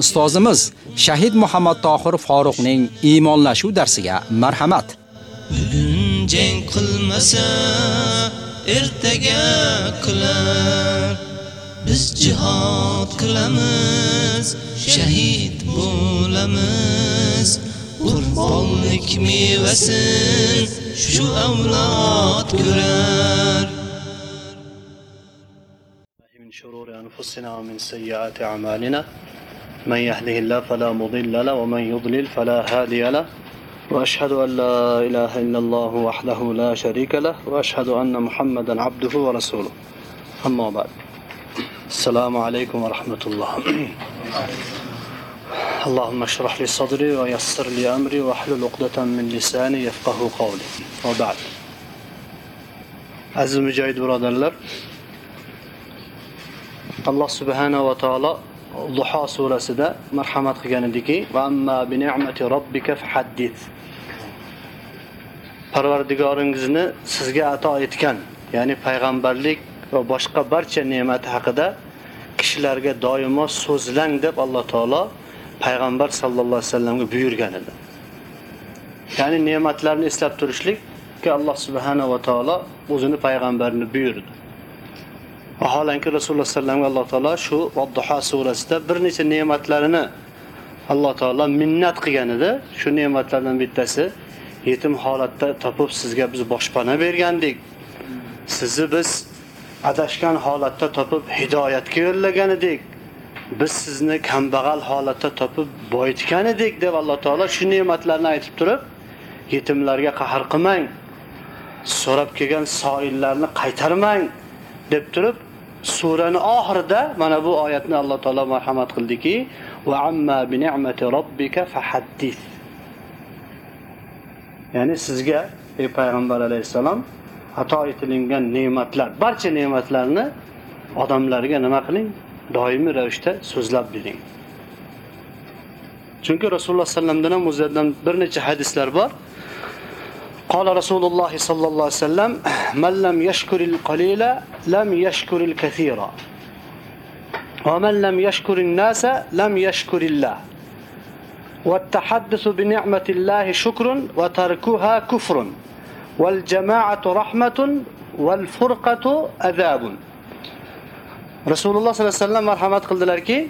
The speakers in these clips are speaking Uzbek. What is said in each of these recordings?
Ustozimiz Shahid Muhammad Tohir Faruqning iymonlashuv darsiga marhamat. bugun jang qilmasa ertaga qilar biz jihad qilamiz shahid bo'lamiz qurbonlik mevasin shu avlod ko'rar من شرور أنفسنا ومن سيئات أعمالنا من يهده الله فلا مضل له ومن يضلل فلا هادي له. وأشهد أن لا إله إلا الله وحده لا شريك له وأشهد أن محمدا عبده ورسوله. أما بعد. السلام عليكم ورحمة الله. اللهم اشرح لي صدري ويسر لي أمري واحلل عقدة من لساني يفقه قولي. وبعد عزيز مجاهد برادرlar alloh subhanahu va taolo duho surasida marhamat qilgan ediki va amma bi ni'mati robbika fahaddith. Parvardigoringizni sizga ato etgan ya'ni payg'ambarlik va boshqa barcha ne'mat haqida kishilarga doimo so'zlang deb alloh taolo payg'ambar sallallohu alayhi vasallamga buyurgan edi. Ya'ni ne'matlarni eslab turishlikka alloh subhanahu va taolo o'zini payg'ambarini buyurdi. Vaholanki Rasululloh sallamga Alloh taolo shu Vodduha surasida bir necha ne'matlarini Alloh taolo minnat qilgan edi. Shu ne'matlardan bittasi yetim holatda topib sizga biz boshpana bergandik. Sizni biz adashgan holatda topib hidoyatga yo'llagan edik. Biz sizni kambag'al holatda topib boyitgan edik deb Alloh taolo shu ne'matlarni aytib turib, yetimlarga qahr qilmang. So'rab kelgan soillarni qaytarmang deb turib surani oxirida mana bu oyatni Alloh taolo marhamat qildiki va amma bi ni'mati robbika fahaddis ya'ni sizga ey payg'ambar alayhissalom ato etilgan ne'matlar barcha ne'matlarni odamlarga nima qiling? Doimiy ravishda so'zlab bering. Chunki rasululloh sallallohu alayhi vasallamdan ham o'zlaridan bir necha hadislar bor. قال رسول الله صلى الله عليه وسلم من لم يشكر القليل لم يشكر الكثير ومن لم يشكر الناس لم يشكر الله والتحدث بنعمة الله شكر وتركها كفر والجماعة رحمة والفرقة عذاب رسول الله صلى الله عليه وسلم مرحمات qildilarki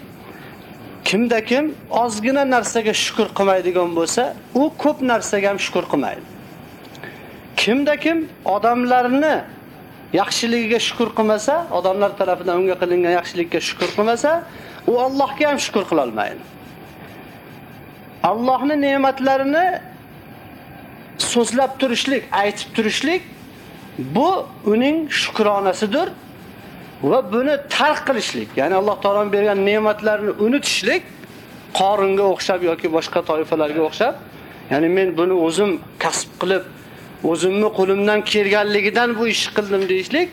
kimda kim ozgina narsaga shukr qilmaydigan bo'lsa u ko'p narsaga ham shukr qilmaydi Kimda kim odamlarni yaxshiligiga shukr qilmasa, odamlar tarafidan unga qilingan yaxshilikka shukr qilmasa, u Allohga ham shukr qila olmaydi. Allohning ne'matlarini so'zlab turishlik, aytib turishlik bu uning shukronasidir va buni tark qilishlik, ya'ni Alloh taoloning bergan ne'matlarini unutishlik qoringa o'xshab yoki boshqa toifalarga o'xshab, ya'ni men buni o'zim kasb qilib o'zimni qo'limdan kelganligidan bu ishni qildim deyishlik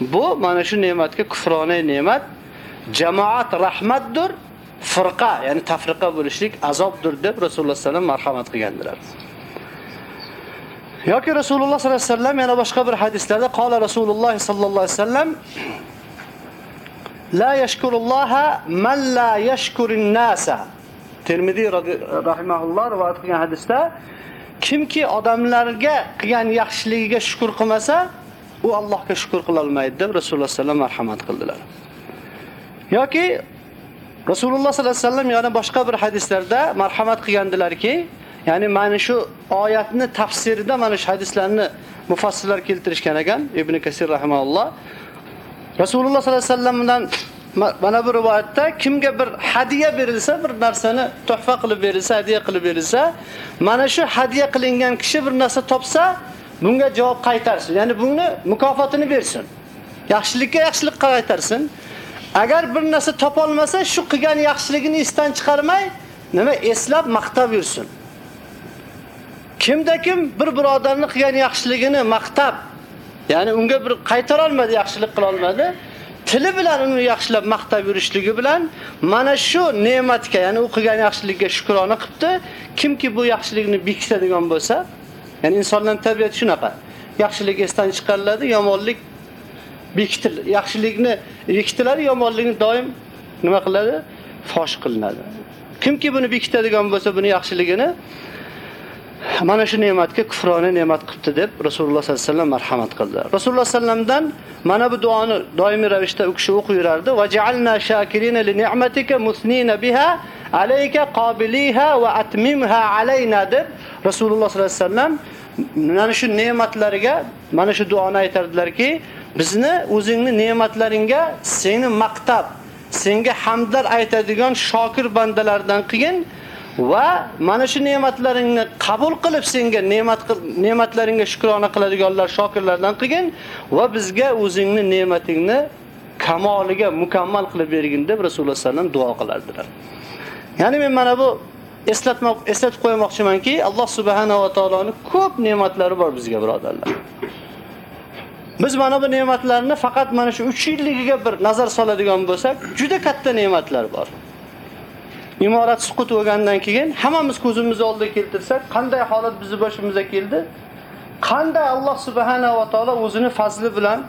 bu mana shu ne'matga kufrona ne'mat. Jamoat rahmatdir firqa ya'ni tafriqa bo'lishlik azobdir deb rasululloh sallam marhamat qilgandilar. Yoki rasululloh sollallohu alayhi vasallam yana boshqa bir hadislarda qola rasululloh sollallohu alayhi vasallam la yashkurulloha man la yashkurin nasa. Termiziy rahimahulloh rivoyat qilgan hadisda kimki odamlarga qilgan yaxshiligiga shukr qilmasa, u Allohga shukr qila olmaydi deb Rasululloh sallallohu alayhi marhamat qildilar. yoki Rasululloh sallallohu alayhi vasallam yana boshqa bir hadislarda marhamat qilgandilarki, ya'ni mana shu oyatni tafsirida mana shu hadislarni mufassirlar keltirishgan ekan, Ibn Kasir rahimahulloh. Rasululloh sallallohu alayhi vasallamdan mana bu rivoyatda kimga bir hadiya berilsa, bir narsani tuhfa qilib berilsa, hadiya qilib berilsa, mana shu hadiya qilingan kishi bir narsa topsa, bunga javob qaytarsin. Ya'ni buni mukofotini bersin. Yaxshilikka yaxshilik qaytarsin. Agar bir narsa topa olmasa, shu qilgan yaxshiligini esdan chiqarmay, nima eslab maqtab yursin. kimda kim bir birodarni qilgan yaxshiligini maqtab, ya'ni unga bir qaytara olmadi, yaxshilik qila olmadi. Tili bilan uni yaxshilab maqtab yurishligi bilan mana shu ne'matga, ya'ni u qilgan yaxshilikka shukrona qilibdi. Kimki bu yaxshilikni bekitadigan bo'lsa, ya'ni insonlarning tabiati shunaqa. Yaxshilik esdan chiqariladi, yomonlik bekitil, yaxshilikni bekitiladi, yomonlikni doim nima qiladi? Fosh qilinadi. Kimki buni bekitadigan bo'lsa, buni yaxshiligini mana shu ne'matga kufrona ne'mat qilibdi deb Rasululloh sollallohu alayhi vasallam marhamat qildi. Rasululloh sallamdan mana bu duoni doimiy ravishda u kishi o'qib yurardi. Va ja'alna shakirina li ni'matika musnina biha alayka qabiliha va atmimha alayna deb Rasululloh sollallohu alayhi vasallam mana shu ne'matlariga mana shu duoni aytardilarki, bizni o'zingni ne'matlaringga seni maqtab, senga hamdlar aytadigan shokir bandalardan qilgin va mana shu ne'matlaringni qabul qilib senga ne'mat ne'matlaringga shukrona qiladiganlar shokirlardan qilgin va bizga o'zingni ne'matingni kamoliga mukammal qilib bergin deb Rasululloh sallam duo qilardilar. Ya'ni men mana bu eslatmoq eslatib qo'ymoqchimanki, Alloh subhanahu va taoloning ko'p ne'matlari bor bizga birodarlar. Biz mana bu ne'matlarni faqat mana shu 3 yilligiga bir nazar soladigan bo'lsak, juda katta ne'matlar bor. Imorat suqut bo'lgandan keyin hammamiz ko'zimiz oldiga keltirsak, qanday holat bizni boshimizga keldi? Qanday Alloh subhanahu va taolo o'zini fazli bilan,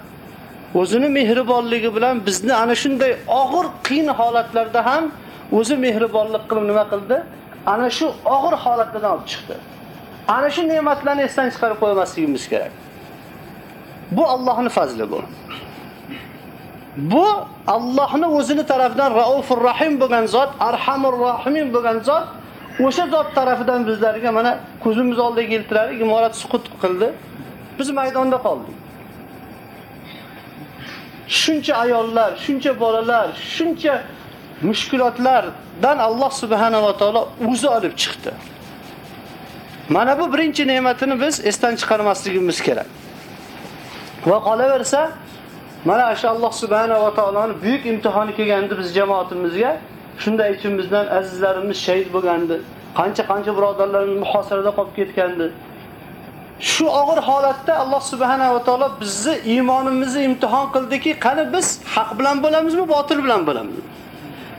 o'zini mehribonligi bilan bizni ana shunday og'ir, qiyin holatlarda ham o'zi mehribonlik qilib nima qildi? Ana shu og'ir holatlardan olib chiqdi. Ana shu ne'matlarni esdan chiqarib qo'ymasligimiz kerak. Bu Allohning fazli bu. Bu Allohning o'zini tarafidan Raufur Rahim bo'lgan zot, Arhamur Rahimin bo'lgan zot o'sha zot tarafidan bizlarga mana ko'zimiz oldiga keltirar imorat suqut qildi. Biz maydonda qoldik. Shuncha ayollar, shuncha bolalar, shuncha mushkulotlardan Alloh subhanahu va taolo o'zi olib chiqdi. Mana bu birinchi ne'matini biz esdan chiqarmasligimiz kerak. Va qolaversa, Mana shu Alloh subhanahu va taoloning buyuk imtihoni kelgandi biz jamoatimizga. Shunda ichimizdan azizlarimiz shahid bo'lgandi. Qancha-qancha birodarlarimiz muhosarada qolib ketgandi. Shu og'ir holatda Alloh subhanahu va taolo bizni iymonimizni imtihon qildiki, qani biz haq bilan bo'lamizmi, botil bilan bo'lamizmi?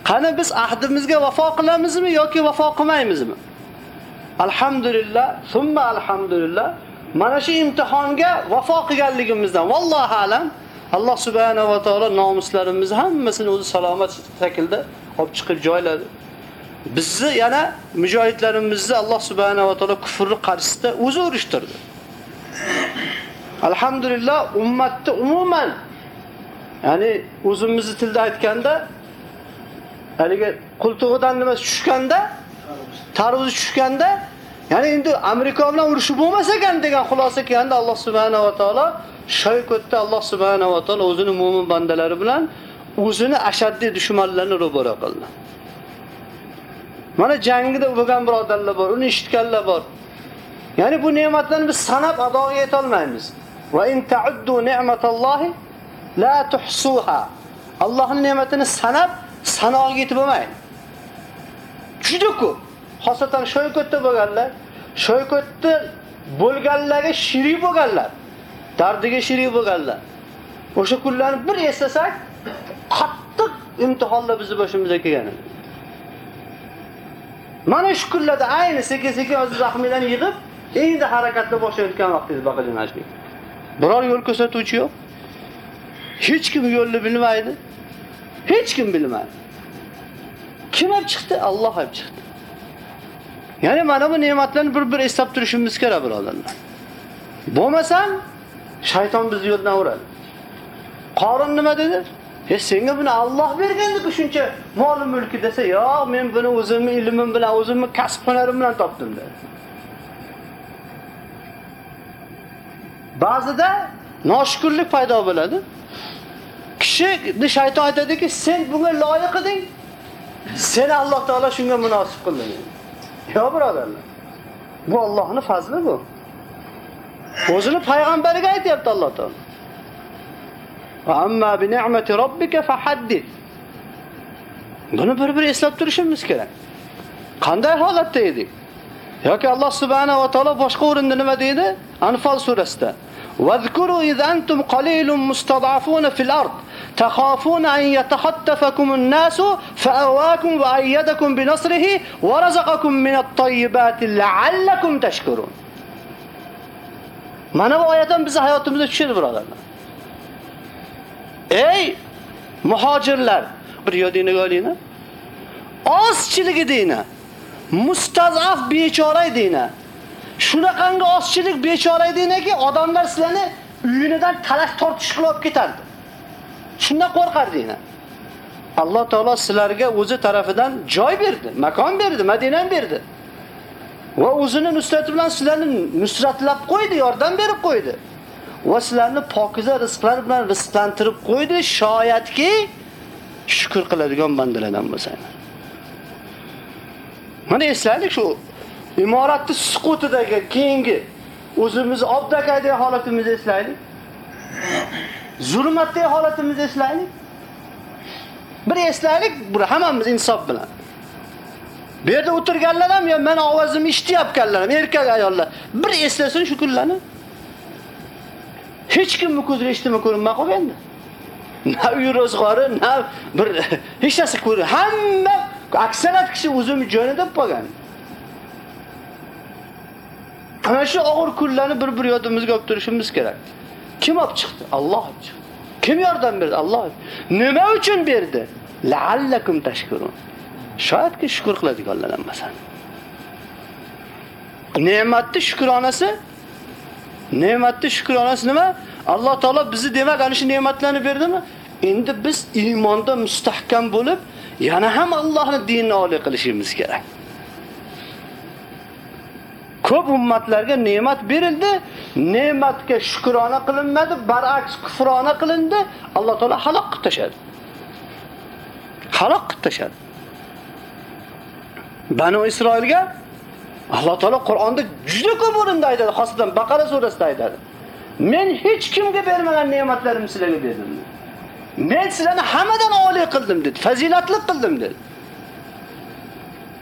Qani biz ahdimizga vafo qilamizmi yoki vafo qilmaymizmi? Alhamdulillah, summa alhamdulillah. Mana shu imtihonga vafo qilganligimizdan vallohu alam Alloh subhanahu va taolo nomuslarimizni hammasini o'zi salomat shaklda olib chiqib joyladi. Bizni yana mujohidlarimizni Alloh subhanahu va taolo kufrni qarshisida o'zi urishtirdi. Alhamdulillah ummatni umuman ya'ni o'zimizni tilda aytganda haligi qultug'idan nima tushganda, tarvuz tushganda, ya'ni endi Amerika bilan urushi bo'lmasa ekan degan xulosa kelganda Alloh subhanahu va taolo Shoykotda Alloh subhanahu va taolo o'zini mu'min bandalari bilan o'zini ashaddiy dushmanlarini ro'baro qildi. Mana jangida bo'lgan birodarlar bor, uni eshitganlar bor. Ya'ni bu ne'matlarni biz sanab ado yeta olmaymiz. Va in ta'uddu ni'matallohi la tuhsuha. Allohning ne'matini sanab sanoqga yetib bo'lmaydi. Juda ko'p. Xosatan Shoykotda bo'lganlar, Shoykotda bo'lganlarga shirik bo'lganlar. dardiga shirik bo'lganlar. O'sha kunlarni bir eslasak, qattiq imtihonlar bizni boshimizga kelgan. Mana shu kunlarda ayni sekin-sekin o'z zahmidan yig'ib, endi harakatga boshlayotgan vaqtingiz baqiling majbur. Biror yo'l ko'rsatuvchi yo'q. Hech kim yo'lni bilmaydi. Hech kim bilmaydi. Kim olib chiqdi? Alloh olib chiqdi. Ya'ni mana bu ne'matlarni bir-bir eslab turishimiz kerak, birodarlar. Bo'lmasa Shayton bizni yo'ldan uradi. Qorin nima dedi? E senga buni Alloh bergan deb shuncha mol mulki desa, "Yo'q, men buni o'zimning ilmim bilan, o'zimning kasb hunarim bilan topdim" dedi. Ba'zida noshukrlik paydo bo'ladi. Kishi shayton aytadiki, "Sen bunga loyiq eding. Seni Alloh taolo shunga munosib qildi." Yo birodarlar. Bu Allohning fazli bu. O'zini payg'ambariga aytayapti Alloh taolo. Va amma bi ni'mati robbika fahaddis. Buni bir-bir eslab turishimiz kerak. Qanday holatda edik? yoki Alloh subhanahu va taolo boshqa o'rinda nima deydi? Anfal surasida. واذكروا إذ أنتم قليل مستضعفون في الأرض تخافون أن يتخطفكم الناس فأواكم وأيدكم بنصره ورزقكم من الطيبات لعلكم تشكرون Mana bu oyatdan bizni hayotimizda tushadi birodarlar. Ey muhojirlar, bir yodingizga olinglar. Ozchiligi deyna. Mustazaf bechora deyna. Shunaqangi ozchilik bechora edingki, odamlar sizlarni uyinidan talash tortish qilib ketardi. Shundan qo'rqardinglar. Alloh taolo sizlarga o'zi tarafidan joy berdi, makon berdi, Madina berdi. Va o'zini nusrati bilan sizlarni nusratlab qo'ydi, yordam berib qo'ydi. Va sizlarni pokiza rizqlar bilan rizqlantirib qo'ydi, shoyatki shukr qiladigan bandalardan bo'lsangiz. Mana eslaylik shu imoratni suqutidagi keyingi o'zimizni obdakadagi holatimizni eslaylik. Zulmatdagi holatimizni eslaylik. Bir eslaylik, bu hammamiz insof bilan. Bu yerda o'tirganlar ham yo meni ovozimni eshityapganlar ham erkak ayollar. Bir eslasin shu kunlarni. Hech kimni ko'zga eshitmay ko'rinmay qolganda. Na uy ro'zg'ori, na bir hech narsa ko'r. Hamma aksariyat kishi o'zini joyida qolgan. Ana shu og'ir kunlarni bir-bir yodimizga olib turishimiz kerak. Kim olib chiqdi? Alloh olib chiqdi. Kim yordam berdi? Alloh. Nima uchun berdi? La'allakum tashkurun. Shoyatki shukr qiladiganlar masalan. Ne'matni shukronasi Ne'matni shukronasi nima? Alloh taolo bizni demak ana shu ne'matlarni berdimi? Endi biz iymonda mustahkam bo'lib, yana ham Allohning dinini oliy qilishimiz kerak. Ko'p ummatlarga ne'mat berildi, ne'matga shukrona qilinmadi, baraks kufrona qilindi, Alloh taolo halok qilib tashadi. Halok qilib tashadi. Banu Isroilga Alloh taolo Qur'onda juda ko'p o'rinda aytadi, xosatan Baqara surasida aytadi. Men hech kimga bermagan ne'matlarimni sizlarga berdim. Men sizlarni hammadan oliy qildim dedi, fazilatli qildim dedi.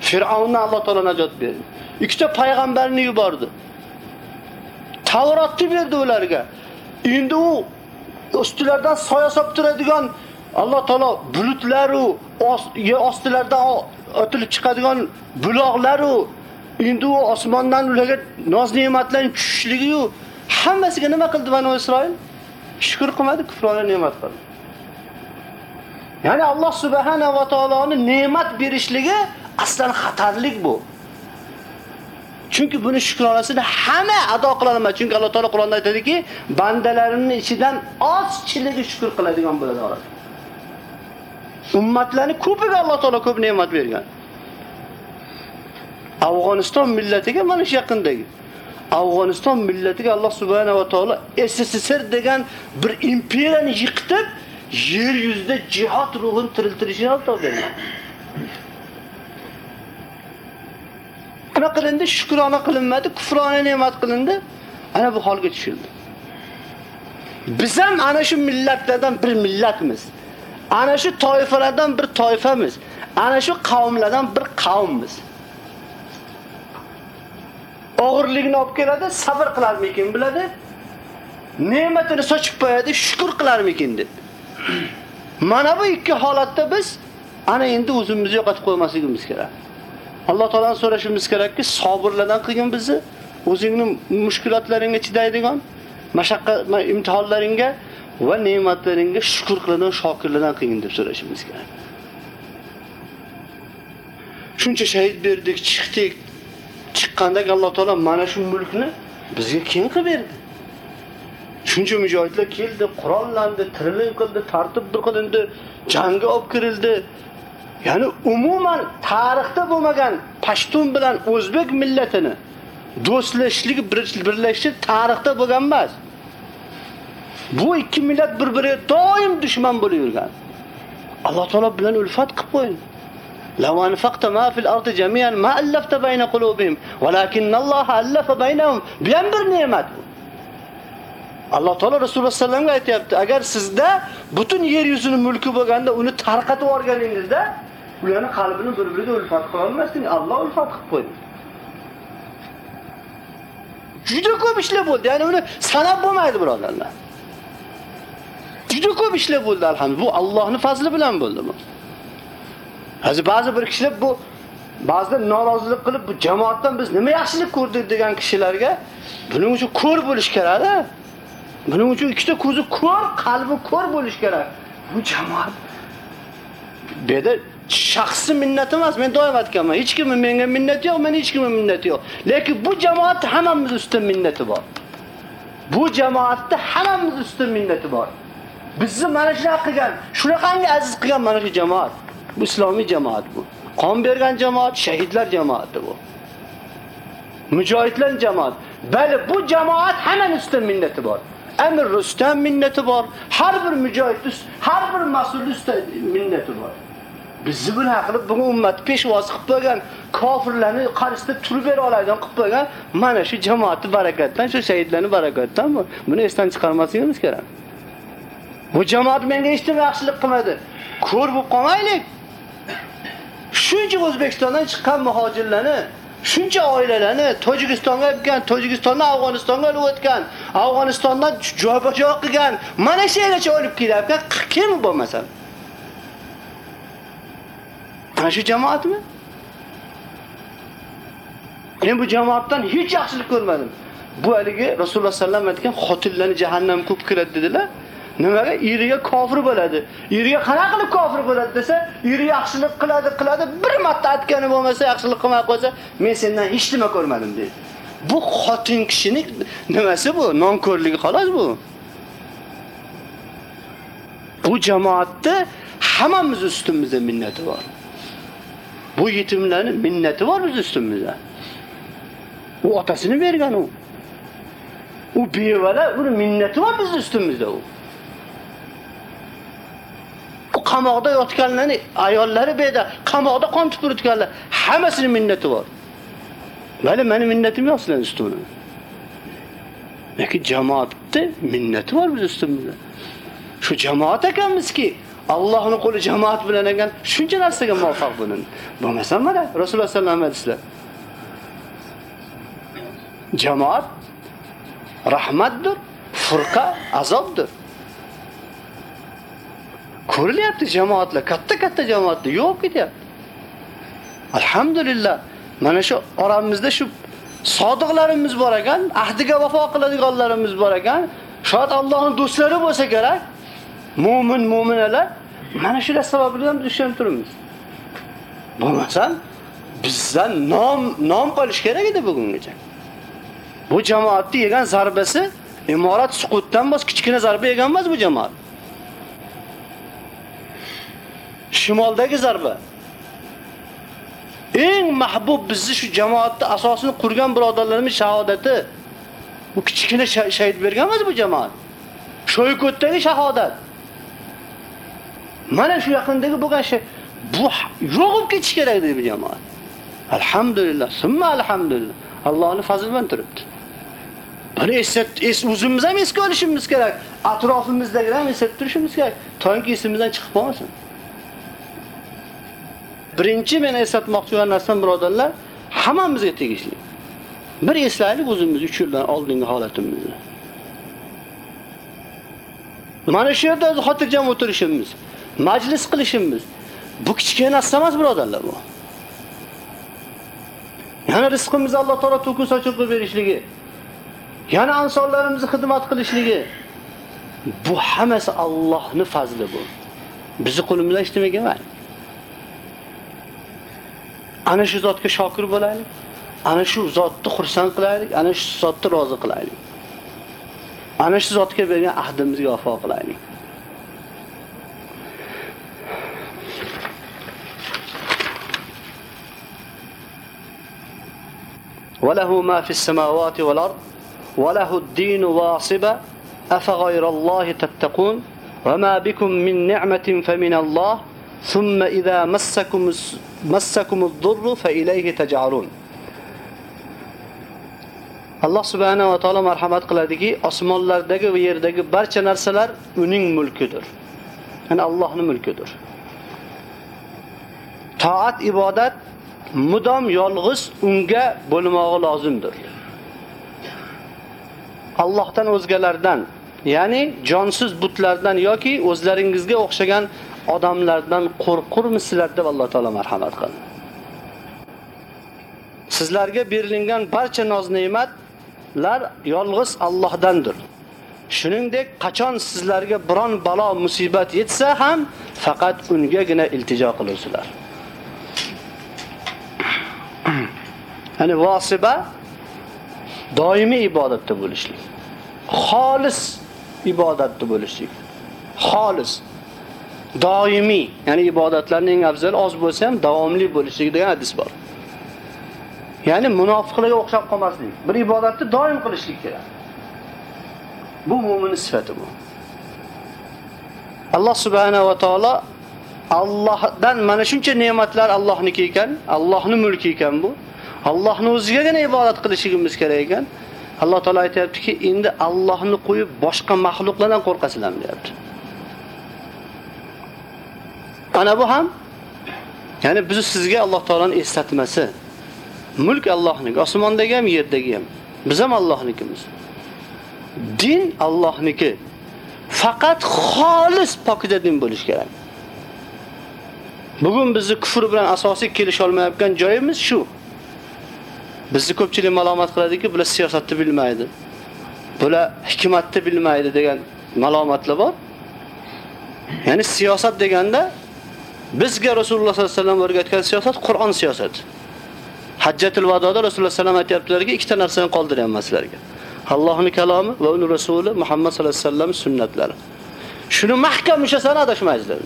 Fir'avnni Alloh taolo najot berdi. Ikkita payg'ambarni yubordi. Tavrotni berdi ularga. Endi u ustilardan soya solib turadigan Alloh taolo bulutlar u yer otilib chiqadigan buloqlar u endi u osmondan ularga noz ne'matlar tushishligi u hammasiga nima qildi Banu Isroil? Shukr qilmadi, kufrona ne'mat qildi. Ya'ni Alloh subhanahu va taoloning ne'mat berishligi aslan xatarlik bu. Chunki buni shukronasini hamma ado qila olmaydi. Chunki Alloh taolo Qur'onda aytadiki, bandalarining ichidan ozchiligi shukr qiladigan bo'ladi. Ummatlarni ko'piga Alloh taolo ko'p ne'mat bergan. Afg'oniston millatiga mana shu yaqindagi Afg'oniston millatiga Alloh subhanahu va taolo SSSR degan bir imperiyani yiqitib, yer yuzida jihad ruhini tiriltirishini olib bergan. Nima qilindi? Shukrona qilinmadi, kufrona ne'mat qilindi. Ana bu holga tushildi. Biz ham ana shu millatlardan bir millatmiz. Ana shu toifalardan bir toifamiz. Ana shu qavmlardan bir qavmmiz. Og'irligini olib keladi, sabr qilarmikin biladi. Ne'matini sochib qo'yadi, shukr qilarmikin deb. Mana bu ikki holatda biz ana endi o'zimizni yo'qotib qo'ymasligimiz kerak. Alloh taoladan so'rashimiz kerakki, sabrlardan qilgin bizni, o'zingning mushkulotlaringga chidaydigan, mashaqqat imtihonlaringga va ne'matlaringga shukr qiladigan shokirlardan qilgin deb so'rashimiz kerak. Shuncha shahid berdik, chiqdik. Chiqqandagi Alloh taolo mana shu mulkni bizga keng qilib berdi. Shuncha mujohidlar keldi, qurollandi, tirilim qildi, tartib qilindi, jangga olib kirildi. Ya'ni umuman tarixda bo'lmagan Pashtun bilan O'zbek millatini do'stlashlik, birlashishlik tarixda bo'lgan emas. Bu ikki millat bir-biriga doim dushman bo'lib yurgan. Alloh taolo bilan ulfat qilib qo'ydi. لو أنفقت ما في الأرض جميعا ما ألفت بين قلوبهم ولكن الله ألف بينهم bilan bir ne'mat bu. Alloh taolo Rasululloh sallamga aytayapti, agar sizda butun yer yuzining mulki bo'lganda uni tarqatib yuborganingizda ularning qalbini bir-biriga ulfat qila. Alloh ulfat qilib qo'ydi. juda ko'p ishlar bo'ldi. Ya'ni uni sanab bo'lmaydi, birodarlar. Juda ko'p ishlar bo'ldi, alhamdulillah. Bu Allohning fazli bilan bo'ldi bu. Hozir ba'zi bir kishilar bu ba'zida norozilik qilib bu jamoatdan biz nima yaxshilik ko'rdik degan kishilarga buning uchun ko'r bo'lish kerakda Buning uchun ikkita ko'zi ko'r, qalbi ko'r bo'lish kerak. Bu jamoat bu yerda shaxsiy minnat emas, men doim aytganman. Hech kimning menga minnati yo'q, men hech kimning minnati yo'q. Lekin bu jamoat hammamiz ustun minnati bor. Bu jamoatda hammamiz ustun minnati bor. Bizni mana shunaqa qilgan, shunaqangi aziz qilgan mana shu jamoat. Bu islomiy jamoat bu. Qon bergan jamoat, shahidlar jamoati bu. Mujohidlar jamoat. Bali bu jamoat hammaning ustun minnati bor. Amir Rustam minnati bor. Har bir mujohid, har bir mas'ul ustun minnati bor. Bizni bunaqa qilib bugun ummat peshvosi qilib qo'ygan kofirlarni qarshida turib bera oladigan qilib qo'ygan mana shu jamoatni barakatdan, shu shahidlarni barakatdan bu. Buni esdan chiqarmasligimiz kerak. Bu jamoat menga hech nima yaxshilik qilmadi. Ko'r bo'lib qolmaylik. Shuncha O'zbekistondan chiqqan muhojirlarni, shuncha oilalarni Tojikistonga olgan, Tojikistondan Afg'onistonga olib o'tgan, Afg'onistondan joy-joy qilgan, mana shu yergacha olib kelayotgan kim bo'lmasa? Mana shu jamoatmi? Men bu jamoatdan hech yaxshilik ko'rmadim. Bu haligi Rasululloh sallallohu alayhi vasallam aytgan xotinlarni jahannam ko'p kiradi dedilar. Nimaga? eriga kofir bo'ladi. Eriga qanaqa qilib kofir bo'ladi desa, eri yaxshilik qiladi, qiladi, bir marta aytgani bo'lmasa, yaxshilik qilmay qo'ysa, men sendan hech nima ko'rmadim deydi. Bu xotin kishining nimasi bu? Nonko'rligi xolos bu. Bu jamoatda hammamiz ustimizda minnati bor. Bu yetimlerin minnati bor biz ustimizda. O otasini bergan u. U bevalar, bunun minnati bor biz ustimizda u. O qamoqda yotganlarni ayollari beda, qamoqda qon tupurtganlar, hammasining minnati bor. Mana meni minnatim yo'q sizlar ustimda. Lekin jamoatda minnati bor biz ustimizda. Shu jamoat ekanmizki, Allohning qo'li jamoat bilan ekan, shuncha narsaga muvaffaq bo'lin. Bo'lmasa mana Rasululloh sallallohu alayhi vasallam Jamoat rahmatdir, furqa azobdir. Ko'rilyapti jamoatlar, katta-katta jamoatlar yo'q ketyapti. Alhamdulillah. Mana shu oramizda shu sodiqlarimiz bor ekan, ahdiga vafo qiladiganlarimiz bor ekan, shod Allohning do'stlari bo'lsa kerak, mo'min mo'minalar mana shular sababli biz ishlanib turibmiz. Bo'lmasa bizdan nom nom qolish kerak edi bugungacha. Bu jamoatni yegan zarbasi imorat suqutdan bosh kichkina zarba yegan emas bu jamoat. Shimoldagi zarba. Eng mahbub bizni shu jamoatda asosini qurgan birodarlarimiz shahodati. Bu kichkina shahid bergan emas bu jamoat. Shoykotdagi shahodat. Mana shu yaqindagi bo'lgan shay bu yo'qib ketish kerak dedi jamoat. Alhamdulillah, summa alhamdulillah. Allohning fazli bilan turibdi. Buni eslat, es o'zimiz ham esga olishimiz kerak. Atrofimizdagilar ham eslatib turishimiz kerak. To'nki esimizdan chiqib qolmasin. Birinchi men eslatmoqchi bo'lgan narsam birodarlar, hammamizga tegishli. Bir eslaylik o'zimiz 3 yildan oldingi holatimizni. Mana shu yerda xotirjam o'tirishimiz, majlis qilishimiz bu kichkina narsa emas birodarlar bu. Yana rizqimizni Alloh taolo to'kis ochib qilib berishligi, yana ansonlarimizni xizmat qilishligi bu hammasi Allohning fazli bu. Bizi qo'limizdan hech nima kelmaydi. Ana shu zotga shokir bo'laylik. Ana shu zotni xursand qilaylik, ana shu zotni rozi qilaylik. Ana shu zotga bergan ahdimizga vafo qilaylik. وله ما في السماوات والأرض وله الدين واصبا أفغير الله تتقون وما بكم من نعمة فمن الله ثم إذا مسكم مسكم الضر فإليه تجعلون Alloh subhanahu va taolo marhamat qiladiki, osmonlardagi va yerdagi barcha narsalar uning mulkidir. Ya'ni Allohning mulkidir. Toat ibodat mudom yolg'iz unga bo'lmog'i lozimdir. Allohdan o'zgalardan, ya'ni jonsiz butlardan yoki o'zlaringizga o'xshagan odamlardan qo'rqurmisizlar deb Alloh taolo marhamat qildi. Sizlarga berilgan barcha noz-ne'matlar yolg'iz Allohdandir. Shuningdek, qachon sizlarga biron balo musibat yetsa ham faqat ungagina iltijo qilasizlar. Ya'ni vosiba doimiy ibodatda bo'lishlik. Xolis ibodatda bo'lishlik. Xolis doimiy, ya'ni ibodatlarning eng afzali oz bo'lsa ham davomli bo'lishligi degan hadis bor. Ya'ni munofiqlarga o'xshab qolmaslik. Bir ibodatni doim qilishlik kerak. Bu mu'min sifati bu. Alloh subhanahu va taolo Allohdan mana shuncha ne'matlar Allohniki ekan, Allohning mulki ekan bu. Allohning o'zigagina ibodat qilishimiz kerak ekan. Alloh taolo aytayaptiki, endi Allohni qo'yib boshqa maxluqlardan qo'rqasizlarmi deyapti. Ana bu ham ya'ni biz sizga Alloh taolaning eslatmasi. Mulk Allohniki, osmondagi ham, yerdagi ham. Biz ham Allohnikimiz. Din Allohniki. Faqat xolis pokiza din bo'lish kerak. Bugun bizni kufr bilan asosiy kelisha olmayotgan joyimiz shu. Bizni ko'pchilik malomat qiladiki, bular siyosatni bilmaydi. Bular hikmatni bilmaydi degan malomatlar bor. Ya'ni siyosat deganda bizga Rasululloh sollallohu alayhi vasallam o'rgatgan siyosat Qur'on siyosati. Hajjatul vadoda Rasululloh sallam aytibdilarki, ikkita narsani qoldiryapman sizlarga. Allohning kalomi va uning rasuli Muhammad sallallohu alayhi vasallam sunnatlari. Shuni mahkam ushlashsani adashmaysizlar.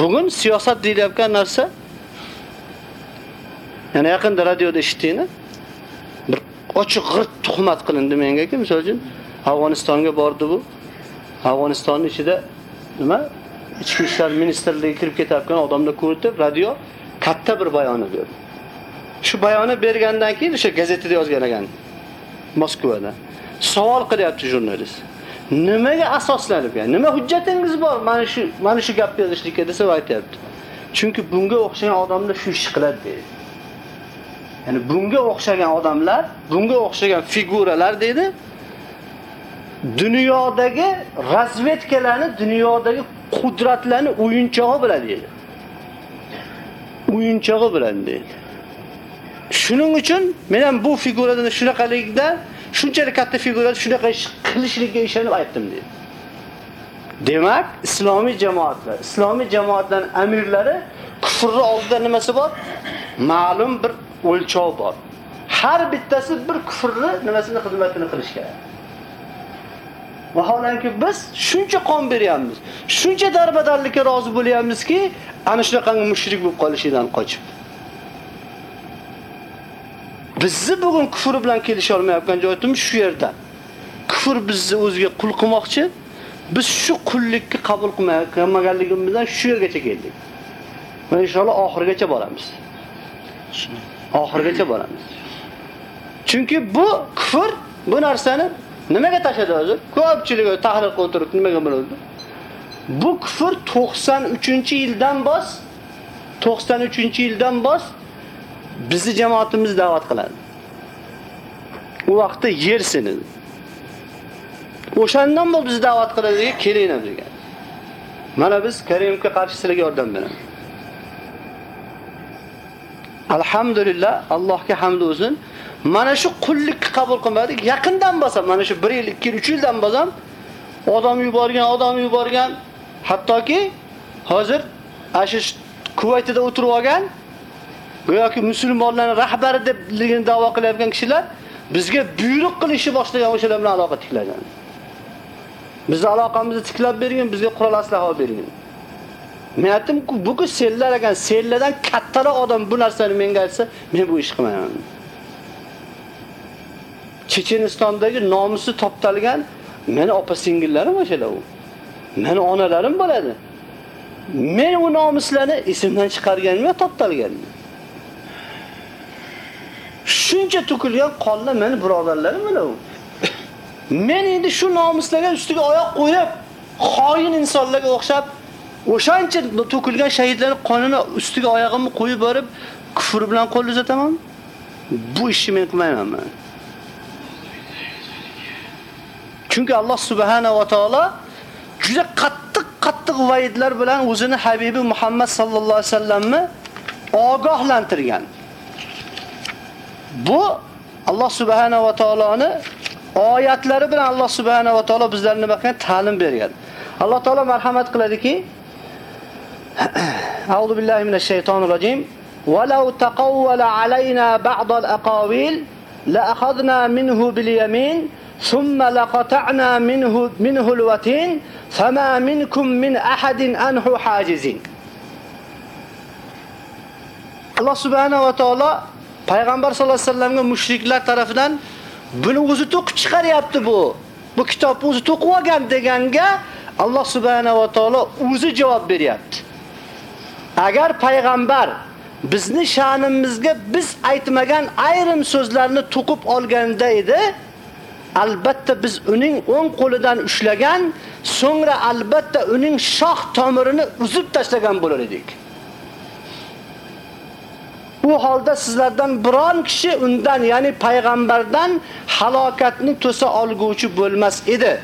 Bugun siyosat deyilayotgan narsa yana yaqinda radioda eshitdingmi? Bir ochiq g'irt tuhmat qilindi menga-ki, misol uchun Afg'onistonga bordi bu. Afg'onistonning ichida nima? Ichki ishlar ministrligiga kirib ketayotgan odamlar ko'rdi, radio katta bir bayonni berdi. Shu bayonni bergandan keyin o'sha gazetada yozgan ekan. Moskvada. Savol qilyapti jurnalist. Nimaga asoslanib, ya'ni nima hujjatingiz bor mana shu mana shu gapni yozishlikka desa aytayapti. Chunki bunga o'xshagan odamlar shu ish qiladi deydi. Ya'ni bunga o'xshagan odamlar, bunga o'xshagan figuralar dedi. Dunyodagi razvedkalarni, dunyodagi qudratlarni o'yinchog'i bilan dedi. O'yinchog'i bilan dedi. Shuning uchun men ham bu figuradan shunaqalikda shunchalik katta figurada shunaqa ish qilishligiga ishonib aytdim dedi. Demak, islomiy jamoatlar, islomiy jamoatlarning amirlari kufrni oldida nimasi bor? Ma'lum bir o'lchov bor. Har bittasi bir kufrni nimasini xizmatini qilish kerak. Vaholanki biz shuncha qon beryapmiz, shuncha darbadarlikka rozi bo'lyapmizki, ana shunaqa mushrik bo'lib qolishidan qochib. Bizni bugun kufr bilan kelisha olmayotgan joyimiz shu yerda. Kufr bizni o'ziga qul qilmoqchi. Biz shu qullikni qabul qilmaganligimizdan shu yergacha keldik. Va inshaalloh oxirigacha boramiz. Oxirigacha boramiz. Chunki bu kufr bu narsani nimaga tashladi hozir? Ko'pchiligi tahlil qilib turib nimaga bo'ldi? Bu kufr 93-yildan bos 93-yildan bos bizni jamoatimiz da'vat qiladi. U vaqtda yer sinadi. O'shandan bo'lib bizni da'vat qiladi, kelinglar degan. Mana biz Karimga qarshi sizlarga yordam beramiz. Alhamdulillah, Allohga hamd o'zin Mana shu qullikni qabul qilmadik. Yaqindan bo'lsa mana shu 1 yil, 2 yil, 3 yildan bosam odam yuborgan, odam yuborgan, hattoki hozir ashu Kuvaytda o'tirib olgan yoki musulmonlarning rahbari debligini da'vo qilayotgan kishilar bizga buyruq qilishni boshlagan o'shalar bilan aloqa tiklagan. Bizni aloqamizni tiklab bergin, bizga qurol aslaha bergin. Men aytdim, bu ku ekan, sellardan kattaroq odam bu narsani menga aytsa, men bu ish qilmayman. Chechenistondagi nomusi toptalgan meni opa-singillarim o'shalar u. Meni onalarim bo'ladi. Men u nomuslarni esimdan chiqarganim yo toptalganim. Shuncha to'kilgan qonlar meni birodarlarim mana u. Men endi shu nomuslarga ustiga oyoq qo'yib, xoin insonlarga o'xshab o'shancha to'kilgan shahidlar qonini ustiga oyog'imni qo'yib borib, kufr bilan qo'l uzataman. Bu ishni men qilmayman men. Chunki Alloh subhanahu va taolo juda qattiq qattiq va'idlar bilan o'zini habibi Muhammad sallallohu alayhi vasallamni ogohlantirgan. Bu Alloh subhanahu va taoloni oyatlari bilan Alloh subhanahu va taolo bizlarga nima qilgan ta'lim bergan. Alloh taolo marhamat qiladiki, أعوذ بالله من الشيطان الرجيم ولو تقول علينا بعض الأقاويل لأخذنا منه باليمين ثم لقطعنا منه منه الوتين فما منكم من أحد أنه حاجزين Allah ahadin anhu hajizin." Alloh subhanahu va taolo payg'ambar sollallohu alayhi vasallamga mushriklar tarafidan buni o'zi to'qib chiqaryapti bu. Bu kitobni o'zi to'qib olgan deganga Allah subhanahu va taolo o'zi javob beryapti. Agar payg'ambar bizni sha'nimizga biz aytmagan ayrim so'zlarni to'qib olganda edi, albatta biz uning o'ng qo'lidan ushlagan, so'ngra albatta uning shoh tomirini uzib tashlagan bo'lar edik. Bu holda sizlardan biron kishi undan, ya'ni payg'ambardan halokatni to'sa olguvchi bo'lmas edi.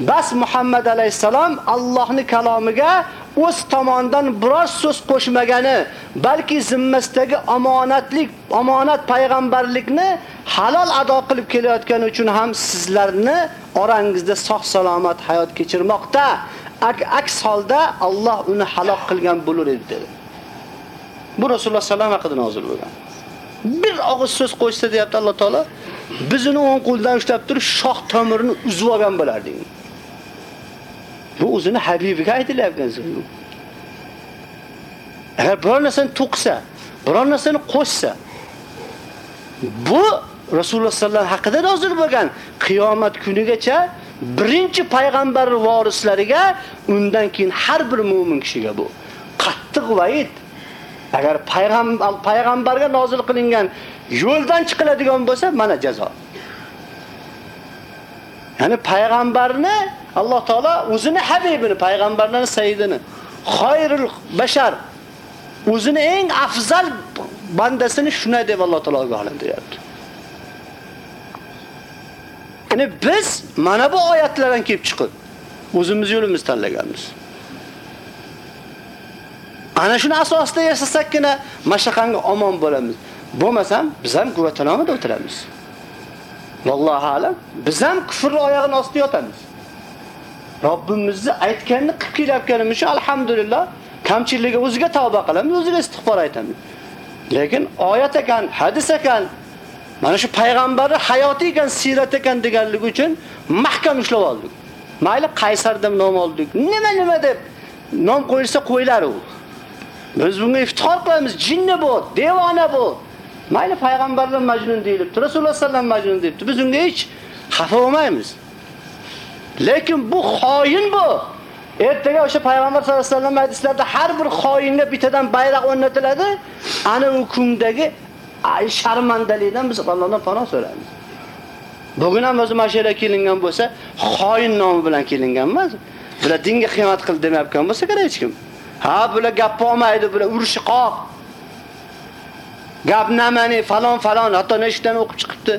Bas Muhammad alayhisalom Allohning kalomiga o'z tomonidan biror so'z qo'shmagani, balki zimmasidagi omonatlik, omonat payg'ambarlikni halol ado qilib kelayotgani uchun ham sizlarni orangizda sog' salomat hayot kechirmoqda. Aks holda Alloh uni halok qilgan bo'lar edi dedi. Bu Rasululloh sallam haqida nozil bo'lgan. Bir og'iz so'z qo'shsa deyapti Alloh taolo, biz uni o'ng qo'ldan ushlab turib shoh tomirini uzib olgan bo'lardik. Bu o'zini habibiga aytilayotgan so'z. Agar biror narsani to'qsa, biror narsani qo'shsa, bu Rasululloh sallallohu haqida nozil bo'lgan qiyomat kunigacha birinchi payg'ambar vorislariga, undan keyin har bir mu'min kishiga bu qattiq va'id. Agar payg'ambar payg'ambarga nozil qilingan yo'ldan chiqiladigan bo'lsa, mana jazo. Ya'ni payg'ambarni Alloh taolo o'zini habibini, payg'ambarlarning sayyidini, xoyrul bashar o'zini eng afzal bandasini shunday deb Alloh taolo ogohlantiryapti. Ya'ni biz mana bu oyatlardan kelib chiqib o'zimiz yo'limiz tanlaganmiz. Ana shuni asosida yashasakkina mashaqanga omon bo'lamiz. Bo'lmasam biz ham Guvatanamada o'tiramiz. Vallohu alam, biz ham kufrning oyog'ining ostida yotamiz. Robbimizni aytganini qilib kelayotganimiz uchun alhamdulillah kamchiligiga o'ziga tavba qilamiz, o'ziga istig'for aytamiz. Lekin oyat ekan, hadis ekan, mana shu payg'ambarning hayoti ekan, sirat ekan deganligi uchun mahkam ushlab oldik. Mayli Qaysar deb nom oldik, nima nima deb nom qo'yilsa qo'ylar u. Biz bunga iftixor qilamiz, jinni bu, devona bu. Mayli payg'ambarlar majnun deyilibdi, Rasululloh sallam majnun deyilibdi. Biz unga hech xafa bo'lmaymiz. Lekin bu xoin bu. Ertaga o'sha payg'ambar sollallohu alayhi vasallam hadislarda har bir xoinga bittadan bayroq o'rnatiladi. Ana u kundagi sharmandalikdan biz Allohdan panoh so'raymiz. Bugun ham o'zi mashina kelingan bo'lsa, xoin nomi bilan kelingan emas. Bular dinga xiyonat qildi demayotgan bo'lsa kerak hech kim. Ha, bular gap bo'lmaydi, bular urushi qoq. Gap nimani falon falon, hatto nechtadan o'qib chiqibdi.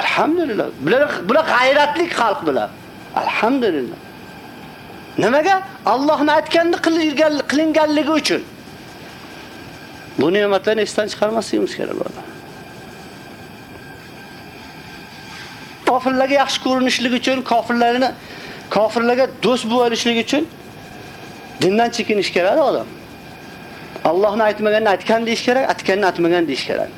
Alhamdulillah. Bular bular g'ayratli xalq bular. Alhamdulillah. Nimaga? Allohning aytganini qilinganligi uchun. Bu ne'matlarni esdan chiqarmasligimiz kerak bo'ladi. Kofirlarga yaxshi ko'rinishligi uchun, kofirlarni kofirlarga do'st bo'lishlik uchun dindan chekinish kerak odam. Allohni aytmaganni aytgan deish kerak, aytganni aytmagan deish kerak.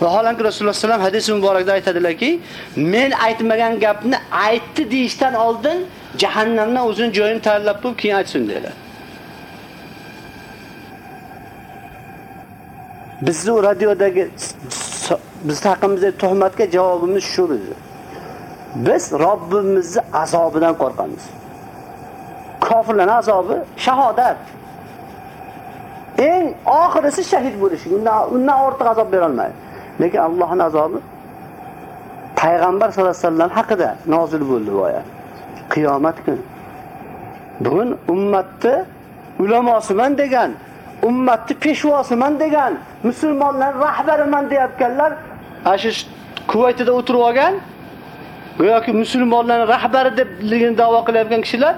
Vaholanki Rasululloh sallam hadis muborakda aytadilarki, men aytmagan gapni aytdi deyishdan oldin jahannamdan o'zini joyini tanlab qo'yib keyin aytsin dedilar. Bizni radiodagi biz haqimizdagi tuhmatga javobimiz shu bizni. Biz Robbimizni azobidan qo'rqamiz. Kofirlarning azobi shahodat. Eng oxirisi shahid bo'lishi Undan undan ortiq azob bera olmaydi. Lekin Allohning azobi payg'ambar sollallohu alayhi vasallam haqida nozil bo'ldi bu oyat. Qiyomat kuni. Bugun ummatni ulamosiman degan, ummatni peshvosiman degan, musulmonlar rahbariman deyotganlar, ana shu kuvaytida o'tirib olgan go'yoki musulmonlarning rahbari debligini da'vo qilayotgan kishilar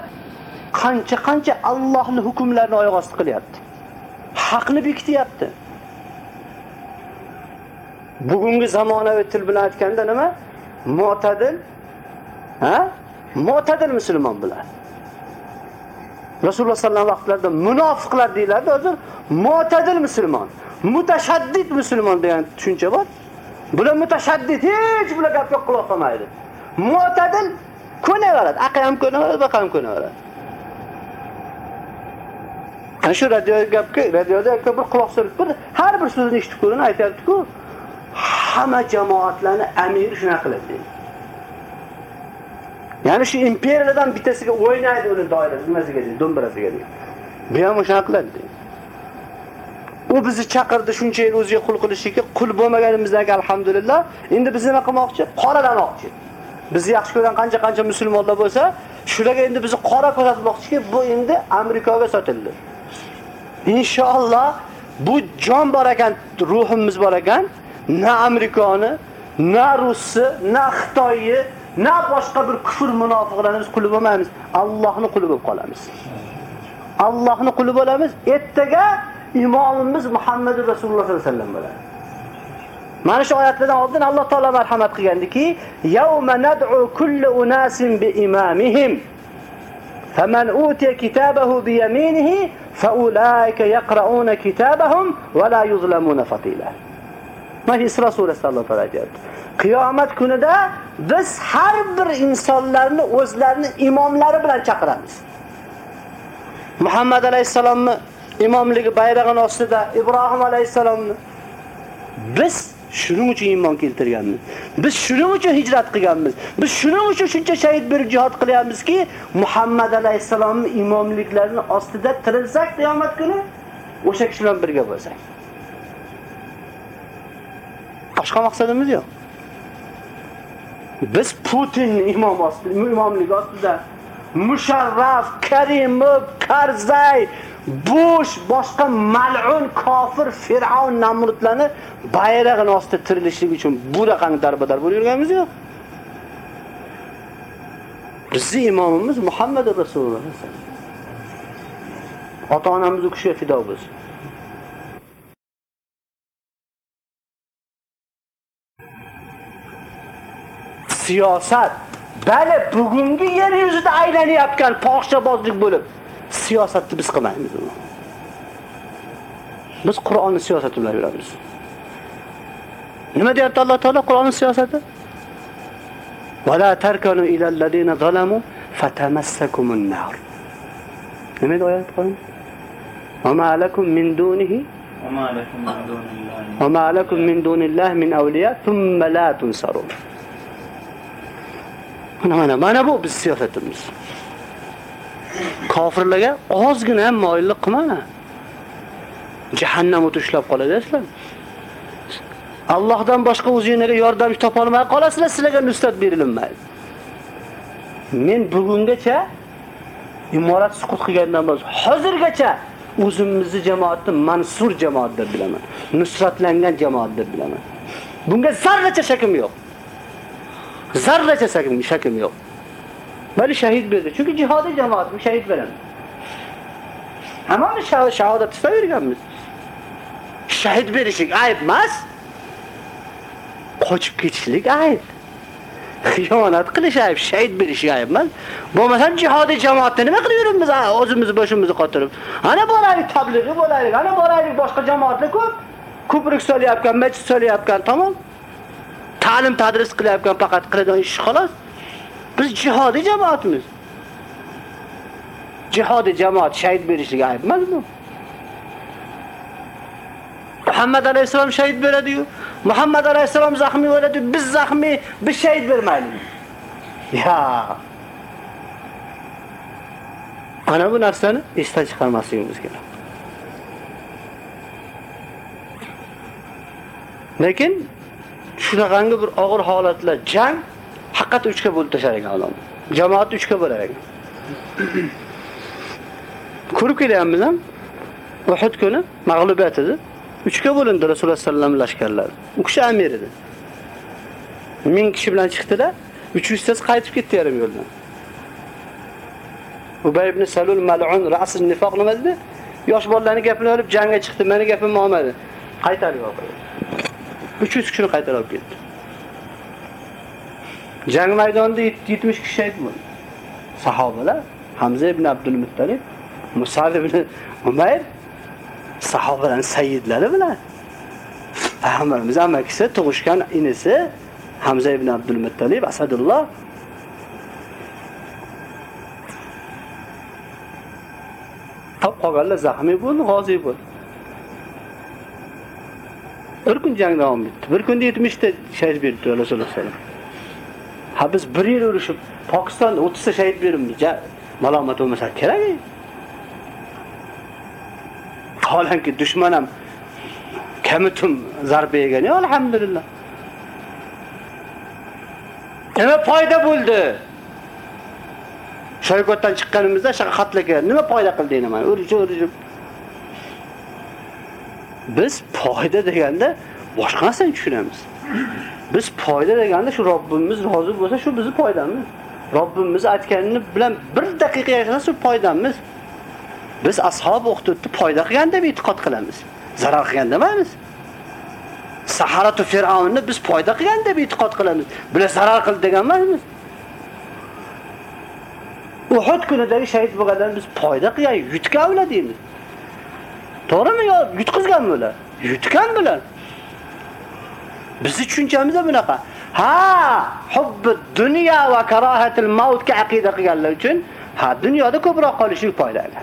qancha qancha Allohning hukmlarini oyoq osti qilyapti. Haqni bekityapti. Bugungi zamonaviy til bilan aytganda nima? Mo'tadil ha? Mo'tadil musulmon bular. Rasululloh sallallohu alayhi vaqtlarida munofiqlar deyiladi, hozir mo'tadil musulmon, mutashaddid musulmon degan tushuncha bor. Bular mutashaddid, hech bular gapga quloq solmaydi. Mo'tadil ko'naveradi, aql ham ko'naveradi, baqa ham ko'naveradi. Ana shu radio gapga, radioda bir quloq solib bir har bir so'zni eshitib ko'rin, aytayapti-ku, hamma jamoatlarni amiri shunaqa qiladi deydi. Ya'ni shu imperiyadan bittasiga o'ynaydi uni doirasi, nimasiga deydi, do'mbirasiga deydi. Bu ham o'sha qiladi deydi. U bizni chaqirdi shuncha yil o'ziga qul qilishga, qul bo'lmaganimizdan alhamdulillah, endi bizni nima qilmoqchi? Qoralamoqchi. Bizni yaxshi ko'rgan qancha-qancha musulmonlar bo'lsa, shularga endi bizni qora ko'rsatmoqchiki, bu endi Amerikaga sotildi. Inshaalloh bu jon bor ekan, ruhimiz bor ekan, na Amerikani, na Russi, na Xitoyi, na boshqa bir kufr munofiqlarimiz quli bo'lmaymiz. Allohning quli bo'lib qolamiz. Allohning quli bo'lamiz. Ertaga imomimiz Muhammad Rasululloh sollallohu alayhi vasallam bo'ladi. Mana shu oyatlardan oldin Alloh taolo marhamat qilgandiki, "Yawma nad'u kullu unasin bi imamihim" فمن أوتي كتابه بيمينه فأولئك يقرؤون كتابهم ولا يظلمون فتيلا Mana Isro surasida Alloh taolo aytayapti. Qiyomat kunida biz har bir insonlarni o'zlarini imomlari bilan chaqiramiz. Muhammad alayhisalomni imomligi bayrog'ini ostida Ibrohim alayhisalomni biz shuning uchun iymon keltirganmiz. Biz shuning uchun hijrat qilganmiz. Biz shuning uchun shuncha shahid berib jihad qilyapmizki, Muhammad alayhisolamning imomliklarini ostida tirilsak qiyomat kuni o'sha kishi bilan birga bo'lsak. Boshqa maqsadimiz yo'q. Biz Putinni imom ostida, imomligi ostida Musharraf, Karimov, Karzay, bo'sh boshqa mal'un kofir fir'avn Namrudlarni bayrog'ini ostida tirilishlik uchun bu raqamni darbadar bo'lib yurganmiz yo'q. Bizning imomimiz Muhammad Rasululloh. Ota-onamiz u kishiga fido bo'lsin. siyosat bali bugungi yer yuzida aylanayotgan fohishabozlik bo'lib siyosatni biz qilmaymiz biz qur'onni siyosati bilan yuramiz nima deyapti alloh taolo qur'onni siyosati vala tarkanu ila allazina zalamu fatamassakumun nar nima deydi oyat qur'on وما لكم من دونه وما لكم من دون الله من أولياء ثم لا تنصرون أنا أنا ما نبو بالسياسة المسلمين Kofirlarga ozgina ham moyillik qilmana. Jahannam o'ti ushlab qoladi. Allohdan boshqa o'zinglarga yordam topolmay qolasizlar, sizlarga nusrat berilmaydi. Men bugungacha imorat suqut qilgandan boshlab hozirgacha o'zimizni jamoatni mansur jamoat deb bilaman. Nusratlangan jamoat deb bilaman. Bunga zarracha shakim yo'q. Zarracha shakim yo'q. Bali shahid berdi. Chunki jihodiy jamoat bu shahid beradi. Hammamiz shahodat istaverganmiz. Shahid berishlik ayb emas. Qochib ketishlik ayb. Xiyonat qilish ayb, shahid berish ayb emas. Bo'lmasa jihodiy jamoatni nima qilib yuribmiz? Ha, O'zimizni boshimizni qotirib. Ana boraylik tablig'i bo'laylik, ana boraylik boshqa jamoatlar ko'p. Ko'prik solyapkan, masjid solyapkan, tamam. Ta'lim tadris qilyapkan faqat qiladigan ish xolos. Biz jihodiy jamoatmiz. Jihodiy jamoat shahid berishlik ayb emas bu. Muhammad alayhisalom shahid beradi-yu, Muhammad alayhisalom zaxmiy bo'ladi, biz zaxmiy, biz shahid bermaylik. Ya. Ana bu narsani esdan chiqarmasligimiz kerak. Lekin shunaqangi bir og'ir holatlar, jang haqiqat uchga bo'lib tashlar ekan odam. Jamoat uchga bo'lar ekan. Ko'rib kelyapmiz ham. Uhud kuni mag'lubiyat edi. Uchga bo'lindi Rasululloh sallallohu alayhi vasallam lashkarlari. U kishi amir edi. Ming kishi bilan chiqdilar. 300tasi qaytib ketdi yarim yo'ldan. Ubay ibn Salul mal'un ra'sul nifoq nima dedi? Yosh bolalarning gapini olib jangga chiqdi, meni gapimni olmadi. Qaytarib oldi. 300 kishini qaytarib olib ketdi. Jang maydonida 70 kishi shahid bo'ldi. Sahobalar Hamza ibn Abdul Muttalib, Musab ibn Umayr sahobalar sayyidlari bilan Payg'ambarimiz amakisi tug'ishgan inisi Hamza ibn Abdul Muttalib Asadulloh qolganlar zaxmiy bo'ldi, g'oziy bo'ldi. Bir kun jang davom etdi. Bir kunda 70 ta shahid berdi Rasululloh sollallohu alayhi vasallam. Ha biz bir yil urushib Pokistonda 30 ta shahid beribmiz. Malomat bo'lmasa kerak. Holanki dushman ham kamitum zarba yegan. Alhamdulillah. Nima foyda bo'ldi? Shoyqotdan chiqqanimizda shaqa xatlagan. Nima foyda qildi mana? Urishib, urishib. Biz foyda deganda boshqa narsani tushunamiz. Biz foyda deganda shu Robbimiz rozi bo'lsa, shu bizni foydamiz. Robbimiz aytganini bilan bir daqiqa yashasa shu foydamiz. Biz ashob o'qitibdi foyda qilgan deb e'tiqod qilamiz. Zarar qilgan demaymiz. Saharatu Fir'avnni biz foyda qilgan deb e'tiqod qilamiz. Bular zarar qildi degan emasmiz. Uhud kunidagi shahid bo'lgandan biz foyda qilgan, yutgan ular deymiz. To'g'rimi yo yutqizgan bular? Yutgan bular. Bizni tushunchamiz bunaqa. Ha, hubbi dunyo va karohatul mautga aqida qilganlar uchun ha dunyoda ko'proq qolishlik foydali.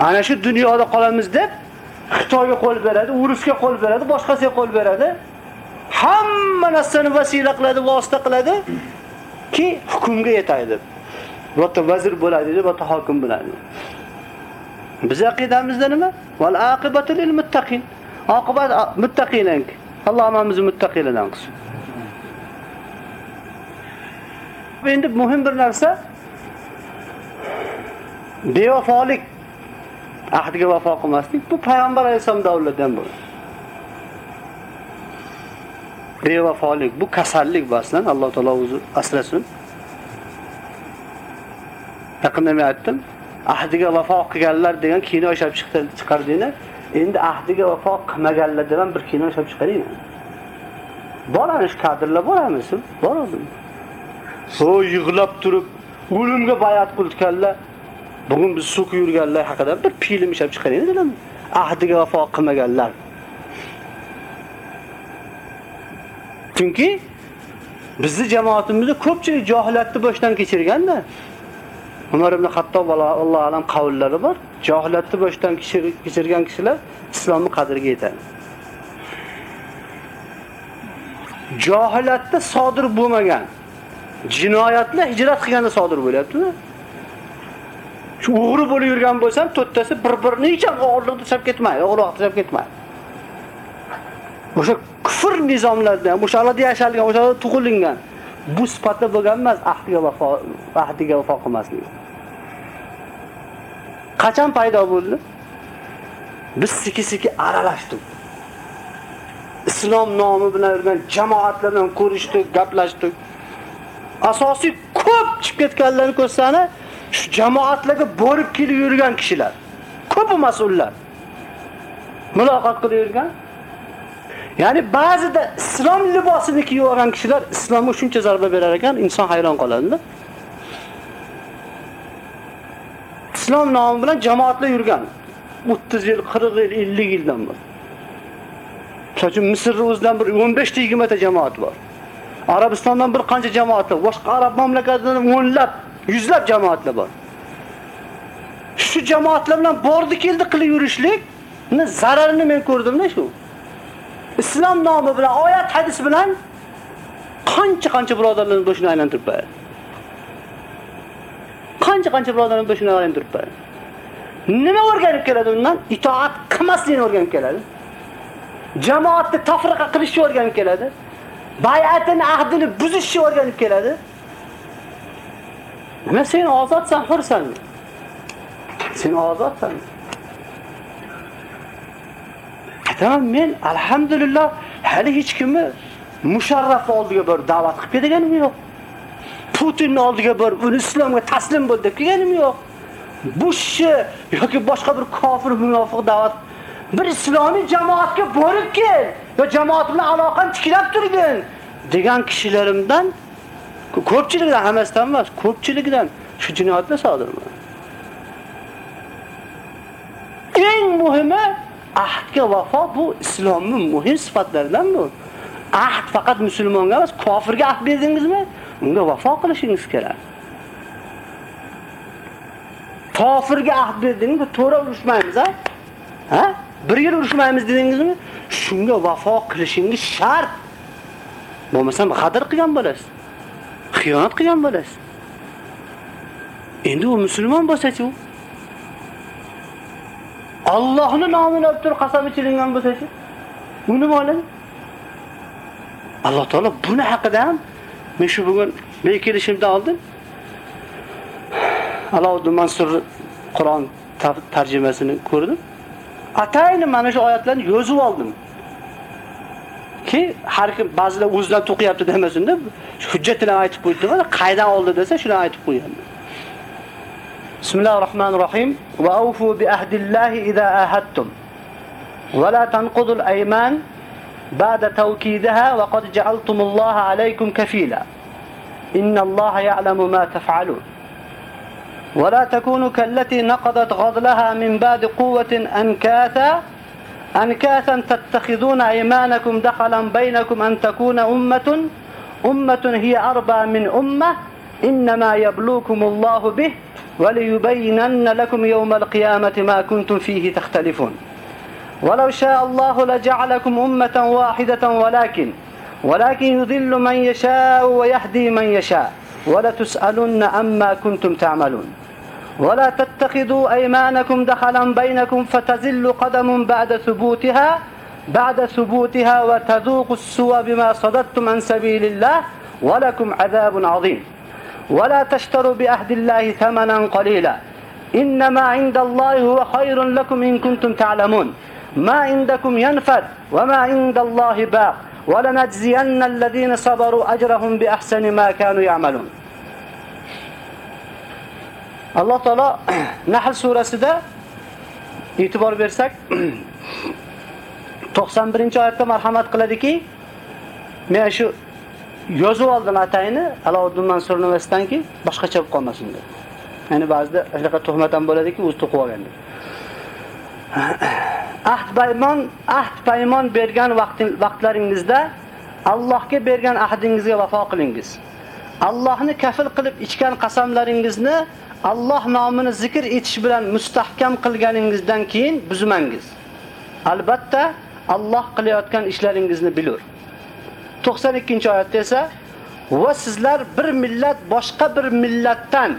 Ana shu dunyoda qolamiz deb Xitoyga qo'l beradi, Urusga qo'l beradi, boshqasiga qo'l beradi. Hamma narsani vasila qiladi, vosita qiladi ki hukmga yetaydi. deb. Vazir bo'ladi deb, birota hokim bo'ladi. Biz aqidamizda nima? Val aqibatu lil muttaqin. Oqibat muttaqinang. Alloh hammamizni muttaqilardan qilsin. Endi muhim bir narsa bevafolik ahdiga vafo qilmaslik bu payg'ambar alayhisalom davrlaridan bo'ldi. Bevafolik bu kasallik baslan Alloh taolo o'zi asrasin. Yaqinda men aytdim, ahdiga vafo qilganlar degan kino ishlab chiqdi chiqardinglar. Endi ahdiga vafo qilmaganlar degan bir kino ishlab chiqaringlar. boramiz shu kadrlar boramiz, boramiz. So yig'lab turib, o'limga bayat qilganlar Bugun biz suv yurganlar haqida bir film ishlab chiqaringlar dedim. Ahdiga vafo qilmaganlar. Chunki bizni jamoatimizda ko'pchilik johiliyatni boshdan kechirganda. Umar ibn Xattob Alloh alam qavllari bor. Johiliyatni boshdan kechirgan kishilar islomni qadriga yetadi. Johiliyatda sodir bo'lmagan jinoyatlar hijrat qilganda sodir bo'lyapti-da. Shu o'g'ri bo'lib yurgan bo'lsam, to'rttasi bir-birini necha ham o'g'irlikni tashlab ketmaydi, o'g'irlikni tashlab ketmaydi. O'sha kufr nizomlardan, o'shalarda yashalgan, o'shalarda tug'ilingan bu sifatda bo'lgan emas ahdiga vafo, ahdiga vafo qilmaslik. Qachon paydo bo'ldi? Biz siki-siki aralashdik. Islom nomi bilan yurgan jamoatlar bilan ko'rishdik, gaplashdik. Asosiy ko'p chiqib ketganlarni ko'rsani shu jamoatlarga borib kelib yurgan kishilar. Ko'p mas'ullar. Muloqot qilib yurgan. Ya'ni ba'zida islom libosini kiyib olgan kishilar islomga shuncha zarba berar ekan, inson hayron qoladi. Islom nomi bilan jamoatlar yurgan. 30 yil, 40 yil, 50 yildan bor. Chunki Misrda o'zidan bir 15 ta 20 ta jamoat bor. Arabistondan bir qancha jamoat. Boshqa arab mamlakatlaridan o'nlab, yuzlab jamoatlar bor. Shu jamoatlar bilan bordi keldi qilib yurishlik zararini men ko'rdimda shu. Islom nomi bilan, oyat hadis bilan qancha-qancha birodarlarning boshini aylantirib qo'yadi. Qancha-qancha birodarlarning boshini aylantirib qo'yadi. Nima o'rganib keladi undan? Itoat qilmaslikni o'rganib keladi. Jamoatni tafriqa qilishni o'rganib keladi. Bay'atini, ahdini buzishni o'rganib keladi. Nima sen ozodsan, hursan? Sen ozodsan. Aytaman men alhamdulillah hali hech kimni Musharraf oldiga bir da'vat qilib ketganim yo'q. Putinni oldiga bir uni islomga taslim bo'l deb kelganim yo'q. Bushni yoki boshqa bir kofir munofiq da'vat bir islomiy jamoatga borib kel. Yo jamoat bilan aloqani tiklab turgin degan kishilarimdan ko'pchiligidan hammasidan emas, ko'pchiligidan shu jinoyatni sodir bo'ldi. Eng muhimi ahdga vafo bu islomning muhim sifatlaridan bu. Ahd faqat musulmonga emas, kofirga ahd berdingizmi? Unga vafo qilishingiz kerak. Kofirga ahd berdingizmi, to'ra urushmaymiz, ha? Ha? Bir yil urushmaymiz dedingizmi? Shunga vafo qilishingiz shart. Bo'lmasa qadr qilgan bo'lasiz. Xiyonat qilgan bo'lasiz. Endi u musulmon bo'lsa-chi u? Allohning nomini olib turib qasam ichilingan bo'lsa-chi? U nima bo'ladi? Alloh taolo buni haqida ham men shu bugun men kelishimdan oldin Allohuddin Mansur Qur'on tarjimasini ko'rdim. Atayni mana shu oyatlarni yozib oldim. Ki har kim ba'zilar o'zidan to'qiyapti demasin deb hujjat bilan aytib qo'ydi, qaydan oldi desa, shuni aytib qo'yadi. بسم الله الرحمن الرحيم وأوفوا بأهد الله إذا آهدتم ولا تنقضوا الأيمان بعد توكيدها وقد جعلتم الله عليكم كفيلا إن الله يعلم ما تفعلون ولا تكونوا كالتي نقضت غضلها من بعد قوة أنكاثا أنكاثا تتخذون أيمانكم دخلا بينكم أن تكون أمة أمة هي أربى من أمة إنما يبلوكم الله به وليبينن لكم يوم القيامة ما كنتم فيه تختلفون. ولو شاء الله لجعلكم أمة واحدة ولكن ولكن يذل من يشاء ويهدي من يشاء. ولتسألن عما كنتم تعملون. ولا تتخذوا أيمانكم دخلا بينكم فتزل قدم بعد ثبوتها بعد ثبوتها وتذوقوا السوء بما صددتم عن سبيل الله ولكم عذاب عظيم. ولا تشتروا بعهد الله ثمنا قليلا. إنما عند الله هو خير لكم إن كنتم تعلمون. ما عندكم ينفد وما عند الله باق. ولنجزين الذين صبروا أجرهم بأحسن ما كانوا يعملون. alloh taolo nahl surasida e'tibor bersak 91 oyatda marhamat qiladiki men shu yozib oldim atayni Allohuddin Mansur nimasidanki boshqacha bo'lib qolmasin deb. Ya'ni ba'zida shunaqa tuhmat ham bo'ladiki, o'zi to'qib olgan deb. Ahd paymon, ahd paymon bergan vaqtlaringizda Allohga bergan ahdingizga vafo qilingiz. Allohni kafil qilib ichgan qasamlaringizni Alloh nomini zikr etish bilan mustahkam qilganingizdan keyin buzmangiz. Albatta Alloh qilayotgan ishlaringizni bilur. 92-oyatda esa va sizlar bir millat boshqa bir millatdan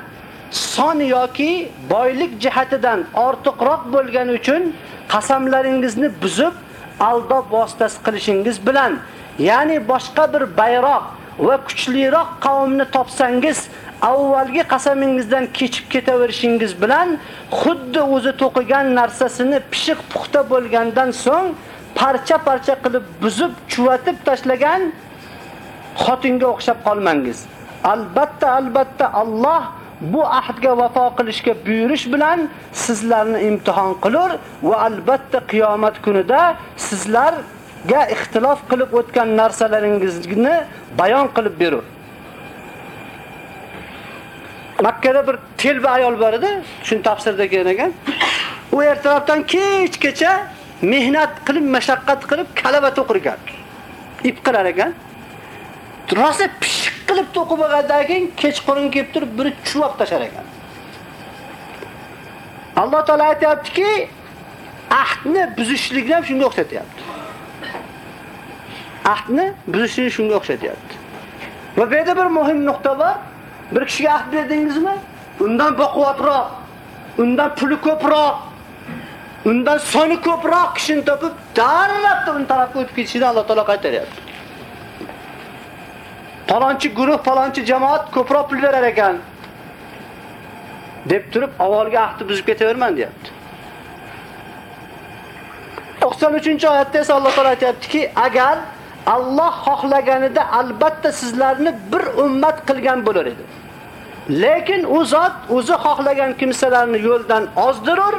son yoki boylik jihatidan ortiqroq bo'lgani uchun qasamlaringizni buzib aldob vositasi qilishingiz bilan, ya'ni boshqa bir bayroq va kuchliroq qavmni topsangiz, avvalgi qasamingizdan kechib ketaverishingiz bilan xuddi o'zi to'qigan narsasini pishiq puxta bo'lgandan so'ng parcha-parcha qilib buzib, chuvatib tashlagan xotinga o'xshab qolmangiz. Albatta, albatta Alloh bu ahdga vafo qilishga buyurish bilan sizlarni imtihon qilur va albatta qiyomat kunida sizlarga ixtilof qilib o'tgan narsalaringizni bayon qilib berur. Makkada bir telba ayol bor edi, shuni tafsirda kelgan. U ertalabdan kechgacha mehnat qilib, mashaqqat qilib, kalaba to'qirgan. Ip qilar ekan. Rosa pishiq qilib to'qib olgandan keyin kechqurun kelib turib bir chuvab tashar ekan. Alloh taolo aytayaptiki, ahdni buzishlikni ham shunga o'xshatyapti. Ahdni buzishni shunga o'xshatyapti. Va bu yerda bir muhim nuqta bor. Bir kishiga ahd berdingizmi? Undan baquvvatroq, undan puli ko'proq, undan soni ko'proq kishini topib, darrabda un tarafga o'tib ketishini Alloh taolo qaytaryapti. Palonchi guruh, palonchi jamoat ko'proq pul berar ekan. deb turib avvalgi ahdni buzib ketaverman deyapti. 93-oyatda esa Alloh taolo aytayaptiki, agar Alloh xohlaganida albatta sizlarni bir ummat qilgan bo'lar edi. Lekin u zot o'zi xohlagan kimsalarni yo'ldan ozdirur,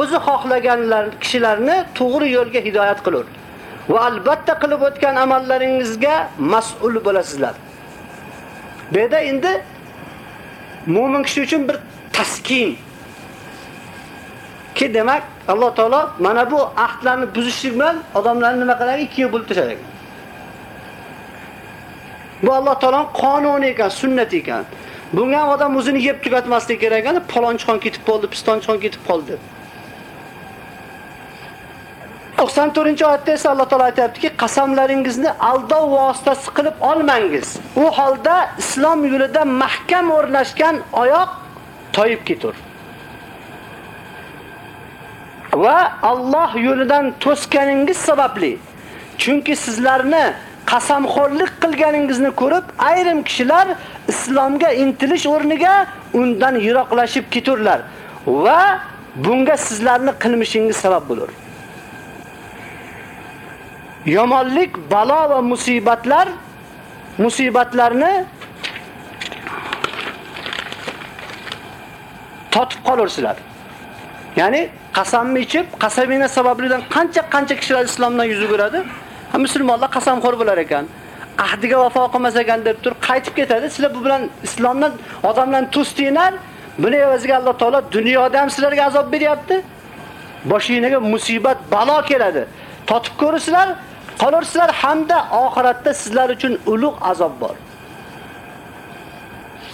o'zi xohlaganlar kishilarni to'g'ri yo'lga hidoyat qilur. Va albatta qilib o'tgan amallaringizga mas'ul bo'lasizlar. Bu yerda endi mu'min kishi uchun bir taskin ki demak Alloh taolo mana bu ahdlarni buzishlik bilan odamlarni nima qiladi? Ikkiga bo'lib tashlar ekan. Bu Alloh taoloning qonuni ekan, sunnati ekan. Bunga ham odam o'zini yeb tugatmaslik kerak ekan, palonchixon ketib qoldi, pistonchixon ketib qoldi. 94-oyatda esa Alloh taolo aytayaptiki, qasamlaringizni aldov vositasi qilib olmangiz. U holda islom yo'lida mahkam o'rnashgan oyoq toyib ketur. Va Alloh yo'lidan to'sganingiz sababli, chunki sizlarni qasamxo'rlik qilganingizni ko'rib, ayrim kishilar islomga intilish o'rniga undan yiroqlashib keturlar va bunga sizlarni qilmishingiz sabab bo'lar. Yomonlik, balo va musibatlar musibatlarni totib qolarsizlar. Ya'ni qasamni ichib, qasamina sabablidan qancha-qancha kishilar islomdan yuz o'giradi. Ha musulmonlar qasamxo'r bo'lar ekan. Ahdiga vafo qilmas ekan deb turib qaytib ketadi. Sizlar bu bilan islomdan odamlarni to'stinglar. Buni evaziga Alloh taolo dunyoda ham sizlarga azob beryapti. Boshingizga musibat, balo keladi. Totib ko'rasizlar, qolarsizlar hamda oxiratda sizlar uchun ulug' azob bor.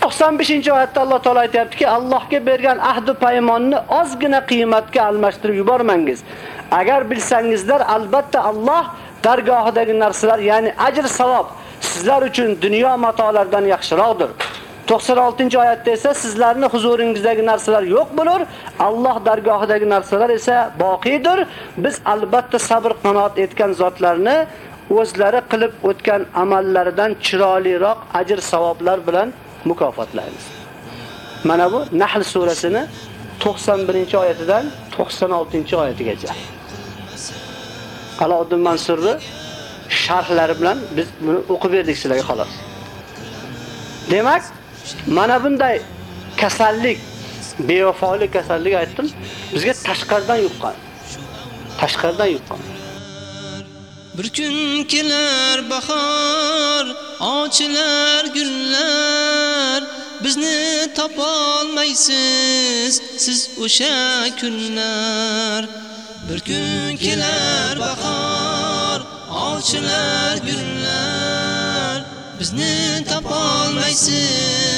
95-oyatda Alloh taolay aytayaptiki, Allohga bergan ahd va paymonni ozgina qiymatga almashtirib yubormangiz. Agar bilsangizlar, albatta Alloh dargohidagi narsalar, ya'ni ajr savob sizlar uchun dunyo matolaridan yaxshiroqdir. 96-oyatda esa sizlarning huzuringizdagi narsalar yo'q bo'lur, Alloh dargohidagi narsalar esa boqidir. Biz albatta sabr qanoat etgan zotlarni o'zlari qilib o'tgan amallaridan chiroyliroq ajr savoblar bilan mukofotlaymiz. Mana bu Nahl surasini 91-oyatidan 96-oyatigacha. Aloddin Mansurni sharhlari bilan biz buni o'qib berdik sizlarga xolos. Demak, mana bunday kasallik, bevafolik kasallik aytdim, bizga tashqardan yuqqan. Tashqardan yuqqan. Bir kun kelar bahor, ochilar gullar, bizni topolmaysiz siz o'sha kunlar. Bir kun kelar bahor, ochilar gullar, bizni topolmaysiz